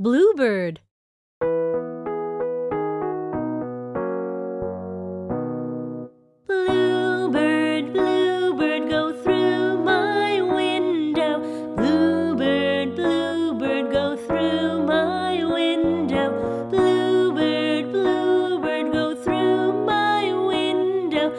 Bluebird Bluebird, bluebird, go through my window. Bluebird, bluebird, go through my window. Bluebird, bluebird, go through my window.